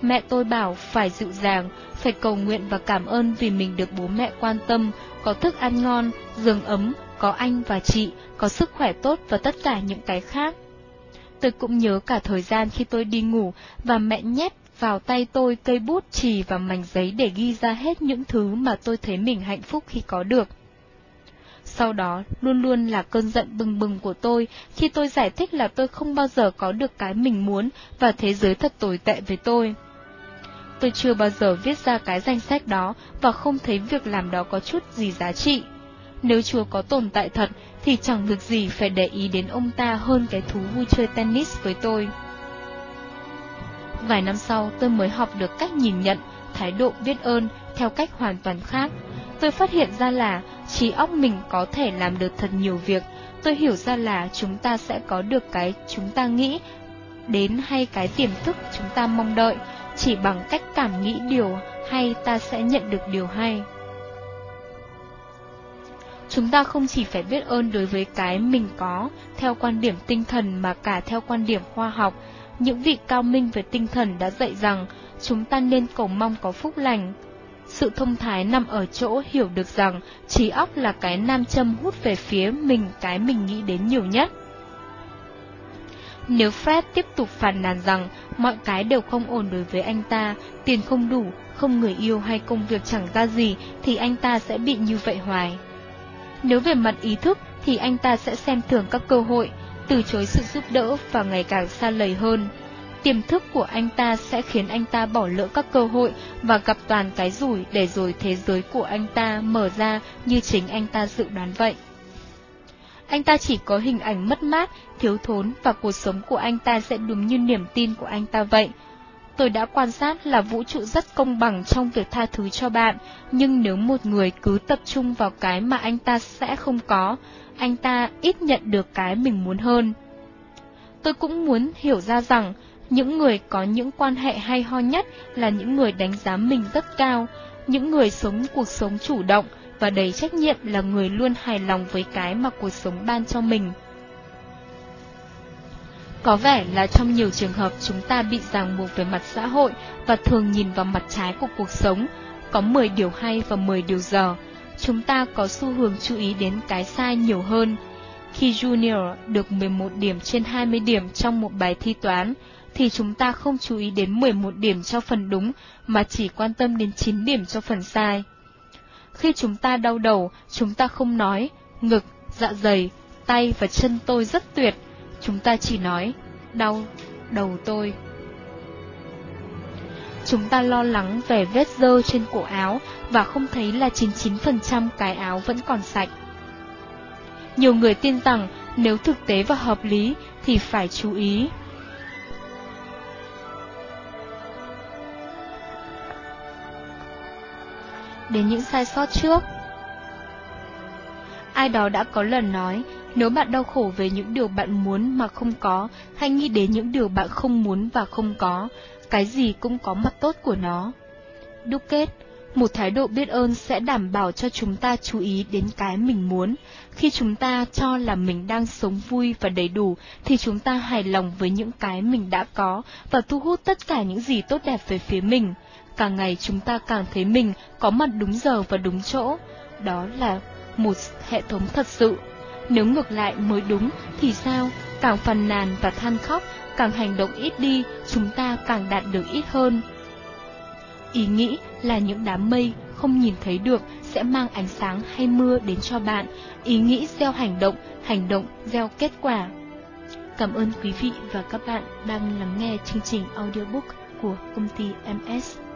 Mẹ tôi bảo phải dịu dàng, phải cầu nguyện và cảm ơn vì mình được bố mẹ quan tâm, có thức ăn ngon, giường ấm, có anh và chị, có sức khỏe tốt và tất cả những cái khác. Tôi cũng nhớ cả thời gian khi tôi đi ngủ và mẹ nhét vào tay tôi cây bút chì và mảnh giấy để ghi ra hết những thứ mà tôi thấy mình hạnh phúc khi có được. Sau đó, luôn luôn là cơn giận bừng bừng của tôi khi tôi giải thích là tôi không bao giờ có được cái mình muốn và thế giới thật tồi tệ với tôi. Tôi chưa bao giờ viết ra cái danh sách đó và không thấy việc làm đó có chút gì giá trị. Nếu Chúa có tồn tại thật, thì chẳng việc gì phải để ý đến ông ta hơn cái thú vui chơi tennis với tôi. Vài năm sau, tôi mới học được cách nhìn nhận, thái độ biết ơn theo cách hoàn toàn khác. Tôi phát hiện ra là trí óc mình có thể làm được thật nhiều việc. Tôi hiểu ra là chúng ta sẽ có được cái chúng ta nghĩ đến hay cái tiềm thức chúng ta mong đợi, chỉ bằng cách cảm nghĩ điều hay ta sẽ nhận được điều hay. Chúng ta không chỉ phải biết ơn đối với cái mình có, theo quan điểm tinh thần mà cả theo quan điểm khoa học. Những vị cao minh về tinh thần đã dạy rằng chúng ta nên cầu mong có phúc lành. Sự thông thái nằm ở chỗ hiểu được rằng trí óc là cái nam châm hút về phía mình cái mình nghĩ đến nhiều nhất. Nếu Fred tiếp tục phàn nàn rằng mọi cái đều không ổn đối với anh ta, tiền không đủ, không người yêu hay công việc chẳng ra gì, thì anh ta sẽ bị như vậy hoài. Nếu về mặt ý thức thì anh ta sẽ xem thường các cơ hội, từ chối sự giúp đỡ và ngày càng xa lầy hơn. Tiềm thức của anh ta sẽ khiến anh ta bỏ lỡ các cơ hội và gặp toàn cái rủi để rồi thế giới của anh ta mở ra như chính anh ta dự đoán vậy. Anh ta chỉ có hình ảnh mất mát, thiếu thốn và cuộc sống của anh ta sẽ đúng như niềm tin của anh ta vậy. Tôi đã quan sát là vũ trụ rất công bằng trong việc tha thứ cho bạn, nhưng nếu một người cứ tập trung vào cái mà anh ta sẽ không có, anh ta ít nhận được cái mình muốn hơn. Tôi cũng muốn hiểu ra rằng, những người có những quan hệ hay ho nhất là những người đánh giá mình rất cao, những người sống cuộc sống chủ động và đầy trách nhiệm là người luôn hài lòng với cái mà cuộc sống ban cho mình. Có vẻ là trong nhiều trường hợp chúng ta bị ràng buộc về mặt xã hội và thường nhìn vào mặt trái của cuộc sống, có 10 điều hay và 10 điều dở. Chúng ta có xu hướng chú ý đến cái sai nhiều hơn. Khi Junior được 11 điểm trên 20 điểm trong một bài thi toán, thì chúng ta không chú ý đến 11 điểm cho phần đúng mà chỉ quan tâm đến 9 điểm cho phần sai. Khi chúng ta đau đầu, chúng ta không nói, ngực, dạ dày, tay và chân tôi rất tuyệt, chúng ta chỉ nói, đau, đầu tôi. Chúng ta lo lắng về vết dơ trên cổ áo và không thấy là 99% cái áo vẫn còn sạch. Nhiều người tin rằng nếu thực tế và hợp lý thì phải chú ý. Đến những sai sót trước. Ai đó đã có lần nói, nếu bạn đau khổ về những điều bạn muốn mà không có, hãy nghĩ đến những điều bạn không muốn và không có, cái gì cũng có mặt tốt của nó. Đúc kết, một thái độ biết ơn sẽ đảm bảo cho chúng ta chú ý đến cái mình muốn. Khi chúng ta cho là mình đang sống vui và đầy đủ, thì chúng ta hài lòng với những cái mình đã có và thu hút tất cả những gì tốt đẹp về phía mình. Càng ngày chúng ta càng thấy mình có mặt đúng giờ và đúng chỗ. Đó là một hệ thống thật sự. Nếu ngược lại mới đúng thì sao? Càng phàn nàn và than khóc, càng hành động ít đi, chúng ta càng đạt được ít hơn. Ý nghĩ là những đám mây không nhìn thấy được sẽ mang ánh sáng hay mưa đến cho bạn. Ý nghĩ gieo hành động, hành động gieo kết quả. Cảm ơn quý vị và các bạn đang lắng nghe chương trình audiobook của công ty MS.